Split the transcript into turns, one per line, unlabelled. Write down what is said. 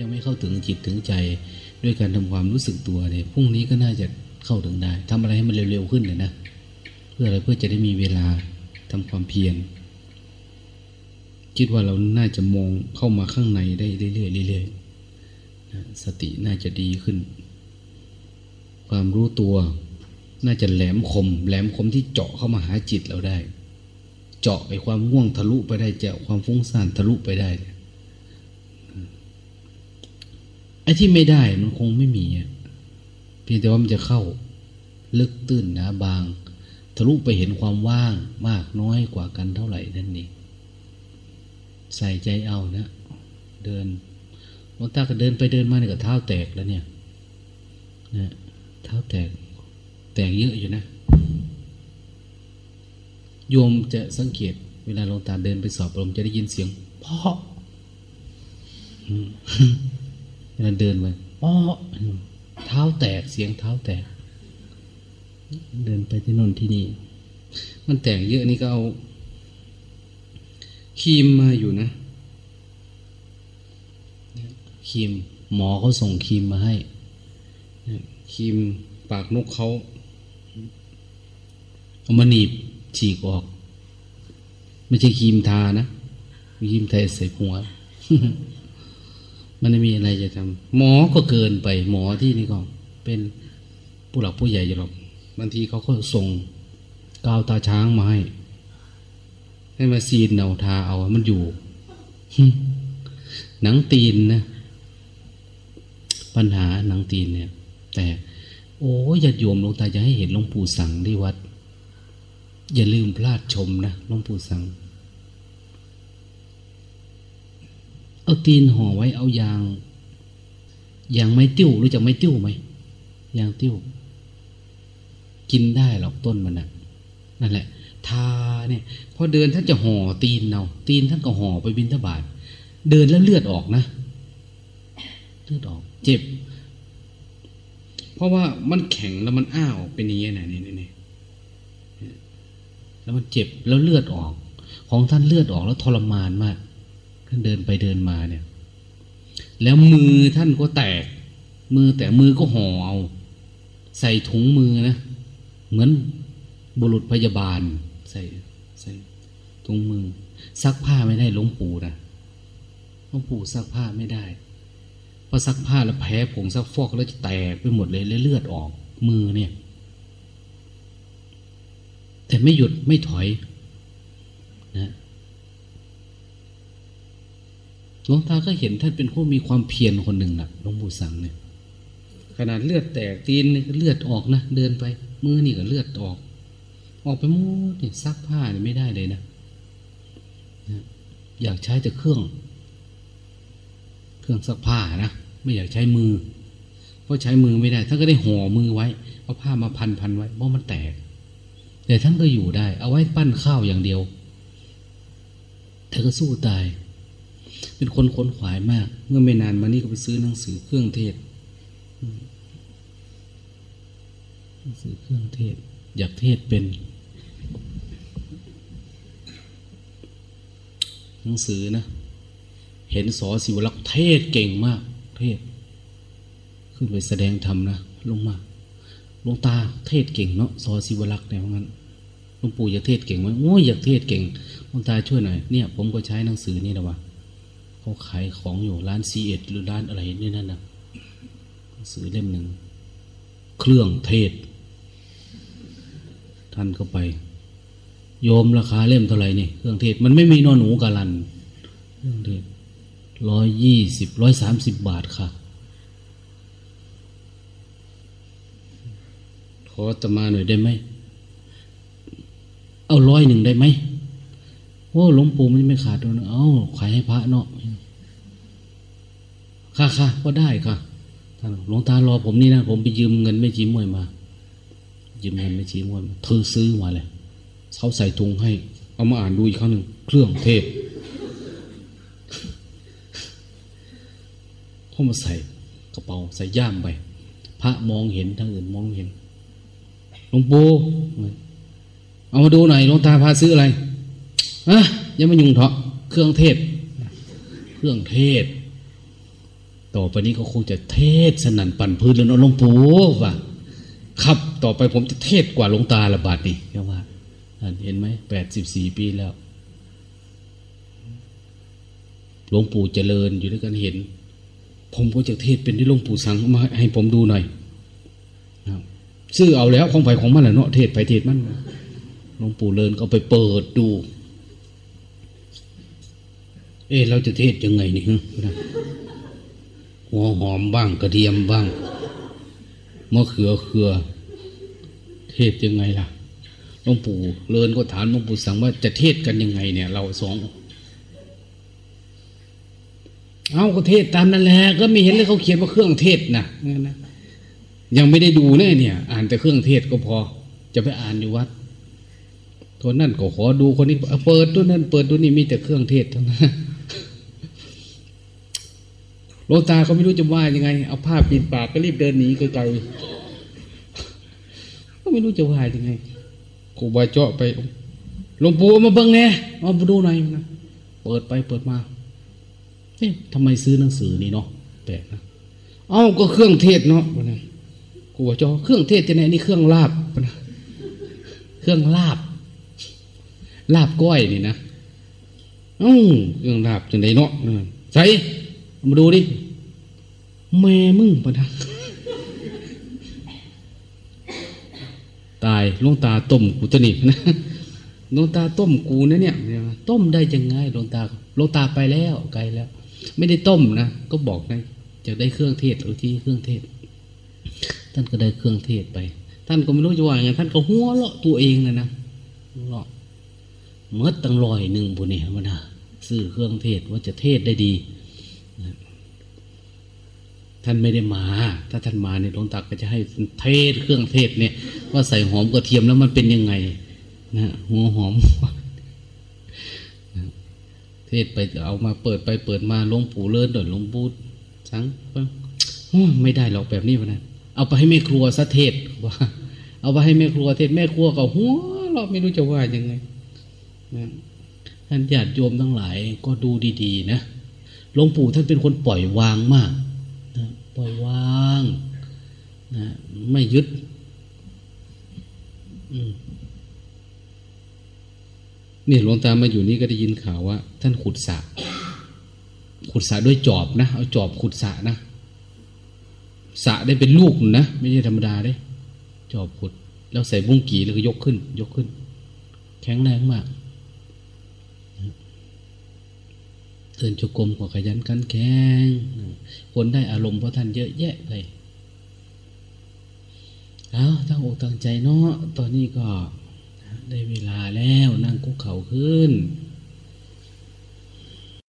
ยังไม่เข้าถึงจิตถึงใจ ด้วยการทำความรู้สึกตัวเนี่ยพรุ่งนี้ก็น่าจะเข้าถึงได้ทำอะไรให้มันเร็วๆขึ้นเลยนะ เพื่ออะไรเพื่อจะได้มีเวลาทำความเพียรคิดว่าเราน่าจะมองเข้ามาข้างในได้เรื่อยๆเรื่อยๆสติน่าจะดีขึ้น ความรู้ตัว น่าจะแหลมคม แหลมคมที่เจาะเข้ามาหาจิตเราได้ เจาะไอ้ความง่วงทะลุไปได้เจาะความฟุ้งซ่านทะลุไปได้ ไอ้ที่ไม่ได้มันคงไม่มีเพียงแต่ว่ามันจะเข้า ลึกตื้นหนาบาง ทะลุไปเห็นความว่างมากน้อยกว่ากันเท่าไหร่นั่นเองใส่ใจเอานะเดินวันตาก็เดินไปเดินมาเนี่ยก็เท้าแตกแล้วเนี่ยนะเท้าแตก แตกเยอะอยู่นะโยมจะสังเกต เวลาลงตาเดินไปสอบลมจะได้ยินเสียงพ่อ เวลาเดินไปพ่อเท้าแตกเสียงเท้าแตก เดินไปที่นนที่นี่ มันแตกเยอะนี่ก็เอาครีมมาอยู่นะครีมหมอเขาส่งครีมมาให้ครีมปากนกเขาเอามาหนีบฉีกออก ไม่ใช่ครีมทานะครีมไทยใส่หัว มันไม่มีอะไรจะทำหมอก็เกินไป หมอที่นี่ก็เป็นผู้หลักผู้ใหญ่อยู่หรอกบางทีเขาก็ส่งกาวตาช้างมาให้ให้มาซีนเอาทาเอา มันอยู่หนังตีนนะ ปัญหาหนังตีนเนี่ย แต่ โอ้ยอย่าโยมลงตาจะให้เห็นหลวงปู่สังที่วัด อย่าลืมพลาดชมนะหลวงปู่สัง เอาตีนห่อไว้เอายางยางไม่ติ้วรู้จักไม่ติ้วไหมยางติ้ว กินได้หรอกต้นมันนะนั่นแหละ ทาเนี่ยพอเดินท่านจะห่อตีนเอาตีนท่านก็ห่อไปบินทบาทเดินแล้วเลือดออกนะเลือดออก เจ็บ เพราะว่ามันแข็งแล้วมันอ้าวเป็นอย่างนี้นะนี่นี่แล้วมันเจ็บแล้วเลือดออก ของท่านเลือดออกแล้วทรมานมาก ท่านเดินไปเดินมาเนี่ย แล้วมือท่านก็แตก มือแต่มือก็ห่อเอาใส่ถุงมือนะ เหมือนบุรุษพยาบาล ใส่ใส่ถุงมือ ซักผ้าไม่ได้หลวงปู่นะหลวงปู่ซักผ้าไม่ได้พอซักผ้าแล้วแพ้ผงซักฟอกแล้วจะแตกไปหมดเลยเลือดออก มือเนี่ย แต่ไม่หยุดไม่ถอย นะ หลวงตาก็เห็นท่านเป็นผู้มีความเพียรคนหนึ่งนะหลวงปู่สังเนี่ยขนาดเลือดแตกตีนเลือดออกนะเดินไป มือนี่ก็เลือดออก ออกไปหมดเนี่ยซักผ้าเนี่ยไม่ได้เลยนะนะอยากใช้แต่เครื่อง เครื่องซักผ้านะไม่อยากใช้มือ เพราะใช้มือไม่ได้ท่านก็ได้ห่อมือไว้เอาผ้ามาพันพันไว้เพราะมันแตก แต่ท่านก็อยู่ได้ เอาไว้ปั้นข้าวอย่างเดียวแต่ก็สู้ตาย เป็นคนค้นขวายมาก เมื่อไม่นานมานี้ก็ไปซื้อหนังสือเครื่องเทศหนังสือเครื่องเทศ อยากเทศเป็น หนังสือนะ เห็นสอสิวลักษ์เทศเก่งมาก เทศ ขึ้นไปแสดงธรรมนะลงมาลงตาเทศเก่งเนาะสอสิวลักษ์เนี่ยเพราะงั้นหลวงปู่อยากเทศเก่งไหมโอ้ยอยากเทศเก่งลงตาช่วยหน่อยเนี่ย ผมก็ใช้หนังสือนี่แหละวะ เขาขายของอยู่ร้านซีเอ็ดหรือร้านอะไรนี่นั่นนะหนังสือเล่มหนึ่ง เครื่องเทศ ท่านเข้าไป โยมราคาเล่มเท่าไหร่นี่เครื่องเทศ มันไม่มีนอนหนูกาลันเครื่องเทศร้อยยี่สิบร้อยสามสิบบาทค่ะ ขอตมาหน่อยได้ไหม เอาร้อยหนึ่งได้ไหม โอ้หลวงปู่มันไม่ขาดตัวนะเอาขายให้พระเนาะค่ะค่ะก็ได้ค่ะท่านหลวงตารอผมนี่นะผมไปยืมเงินไม่จีมวยมา ยืมเงินไม่จีมวยมาเธอซื้อมาเลยเขาใส่ถุงให้ เอามาอ่านดูอีกครั้งหนึ่งเครื่องเทศเขามาใส่กระเป๋าใส่ย่ามไป พระมองเห็นทางอื่นมองเห็นหลวงปู่เอามาดูหน่อยหลวงตาพาซื้ออะไร อะยังไม่ยุ่งเถาะเครื่องเทศ เครื่องเทศ ต่อไปนี้ก็คงจะเทศสนั่นปั่นพื้นแล้วเนอะหลวงปู่ว่าครับต่อไปผมจะเทศกว่าหลวงตาละบาทนี่แค่ว่าอ่าเห็นไหมแปดสิบสี่ปีแล้วหลวงปู่เจริญอยู่ด้วยกันเห็น ผมก็จะเทศเป็นที่หลวงปู่สั่งมาให้ผมดูหน่อยครับซื้อเอาแล้วของไผ่ของมันแหละเนาะเทศไปเทศมันหลวงปู่เลินก็ไปเปิดดู เอ๊ะเราจะเทศยังไงนี่หัวหอมบ้างกระเทียมบ้างมะเขือเขือ เทศยังไงล่ะหลวงปู่เลินก็ถามหลวงปู่สั่งว่าจะเทศกันยังไง เนี่ย เราสองเอาก็เทศตามนั่นแหละก็ไม่เห็นเลยเขาเขียนว่าเครื่องเทศนะนั่นนะยังไม่ได้ดูเลยเนี่ย อ่านแต่เครื่องเทศก็พอ จะไปอ่านอยู่วัดคนนั่นก็ขอดูคนนี้เอาเปิดตัวนั่นเปิดตัวนี้มีแต่เครื่องเทศทั้งนั้น หลวงตาก็ไม่รู้จะว่ายังไง เอาผ้าปิดปากก็รีบเดินหนีไกลๆก็ไม่รู้จะว่ายังไงครูบาเจาะไปหลวงปู่เอามาเบิ่งแน่มาดูหน่อยนะเปิดไปเปิดมาเอ๊ะทำไมซื้อหนังสือนี่เนาะแปลกนะเอ้าก็เครื่องเทศเนาะวะนะกูว่าจอเครื่องเทศจะไหนนี่เครื่องลาบนะเครื่องลาบ ลาบก้อยนี่นะเอ้าเครื่องลาบจะไหนเนาะใส่ มาดูดิแม่มึงปะนะตายลงตาต้มกูตัวนี้นะลงตาต้มกูนะเนี่ย ต้มได้ยังไงลงตาลงตาไปแล้วไกลแล้ว ไม่ได้ต้มนะก็บอกนะจะได้เครื่องเทศหรือที่เครื่องเทศ ท่านก็ได้เครื่องเทศไป ท่านก็ไม่รู้จะว่าไงท่านก็หัวเราะตัวเองเลยนะเราะเมื่อตั้งลอยหนึ่งบุเนี่ยมันนะซื้อเครื่องเทศว่าจะเทศได้ดี ท่านไม่ได้มา ถ้าท่านมาเนี่ยหลวงตาก็จะให้เทศเครื่องเทศเนี่ย ว่าใส่หอมกระเทียมแล้วมันเป็นยังไง นะหัวหอม เทศไปเอามาเปิดไปเปิดมาหลวงปู่เลิศดอยหลวงปู่สังโอ้ไม่ได้หรอกแบบนี้วะนะเอาไปให้แม่ครัวซะเทศว่า เอาไปให้แม่ครัวเทศแม่ครัวก็หัวเราไม่รู้จะว่ายังไงนะท่านญาติโยมทั้งหลายก็ดูดีๆนะหลวงปู่ท่านเป็นคนปล่อยวางมาก ปล่อยวางนะไม่ยึดเนี่ยหลวงตามาอยู่นี่ก็ได้ยินข่าวว่า ท่านขุดสระขุดสระด้วยจอบนะ เอาจอบขุดสระนะสระได้เป็นลูกนะ ไม่ใช่ธรรมดาเด้จอบขุด แล้วใส่บุ้งกีแล้วก็ยกขึ้น ยกขึ้น แข็งแรงมาก เดินจกรมก็ขยันกันแข็งคนได้อารมณ์เพราะท่านเยอะแยะเลยเอาตั้งอกตั้งใจเนาะตอนนี้ก็ได้เวลาแล้วนั่งคุกเข่าขึ้น